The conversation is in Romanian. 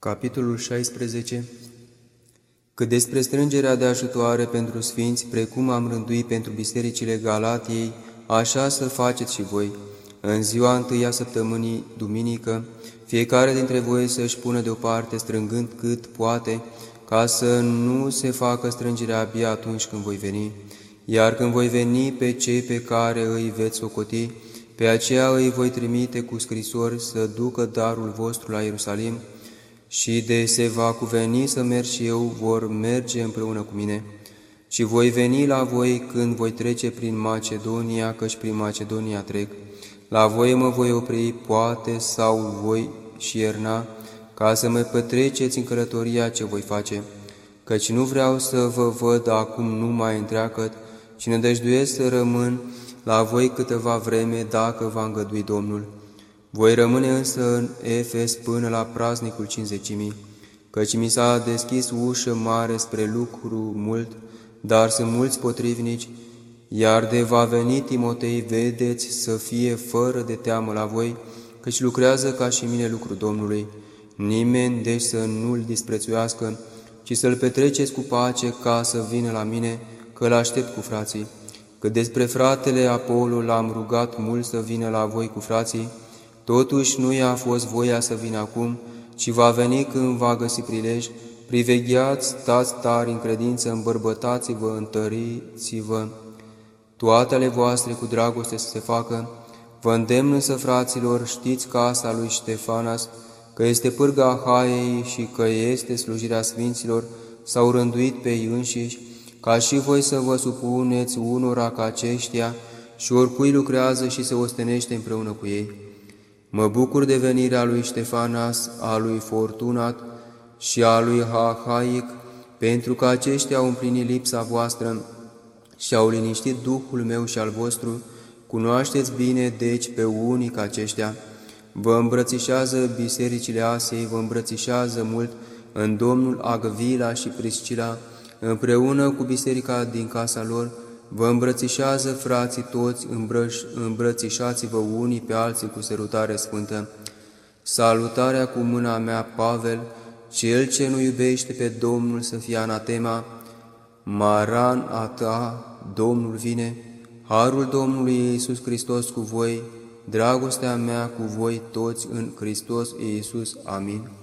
Capitolul 16 Cât despre strângerea de ajutoare pentru sfinți, precum am rânduit pentru bisericile Galatiei, așa să faceți și voi. În ziua întâia săptămânii, duminică, fiecare dintre voi să-și pună deoparte, strângând cât poate, ca să nu se facă strângerea abia atunci când voi veni. Iar când voi veni pe cei pe care îi veți socoti, pe aceea îi voi trimite cu scrisori să ducă darul vostru la Ierusalim, și de se va cuveni să merg și eu, vor merge împreună cu mine. Și voi veni la voi când voi trece prin Macedonia, căci prin Macedonia trec. La voi mă voi opri, poate, sau voi și ierna, ca să mă petreceți în călătoria ce voi face. Căci nu vreau să vă văd acum numai întreagăt, ci nădăjduiesc să rămân la voi câteva vreme dacă va îngădui Domnul. Voi rămâne însă în Efes până la praznicul cinzecimii, căci mi s-a deschis ușă mare spre lucru mult, dar sunt mulți potrivnici, iar de va veni Timotei, vedeți să fie fără de teamă la voi, căci lucrează ca și mine lucru Domnului. Nimeni deci să nu-l disprețuiască, ci să-l petreceți cu pace ca să vină la mine, că-l aștept cu frații. Că despre fratele Apollo l-am rugat mult să vină la voi cu frații, Totuși nu i-a fost voia să vină acum, ci va veni când va găsi prilej. Privegheați, stați tari în credință, îmbărbătați-vă, întăriți-vă, toate ale voastre cu dragoste să se facă. Vă îndemn însă, fraților, știți casa lui Ștefanas, că este pârga Haiei și că este slujirea Sfinților, s-au rânduit pe ei înșiși, ca și voi să vă supuneți unora ca aceștia și oricui lucrează și se ostenește împreună cu ei. Mă bucur de venirea lui Ștefanas, a lui Fortunat și a lui Hahaic, pentru că aceștia au împlinit lipsa voastră și au liniștit Duhul meu și al vostru. Cunoașteți bine, deci, pe unii ca aceștia. Vă îmbrățișează bisericile Asiei, vă îmbrățișează mult în Domnul Agvila și Priscila, împreună cu biserica din casa lor, Vă îmbrățișează frații toți, îmbrăș, îmbrățișați-vă unii pe alții cu sărutare sfântă. Salutarea cu mâna mea, Pavel, cel ce nu iubește pe Domnul să fie anatema, Maran a ta, Domnul vine, Harul Domnului Iisus Hristos cu voi, dragostea mea cu voi toți în Hristos Iisus. Amin.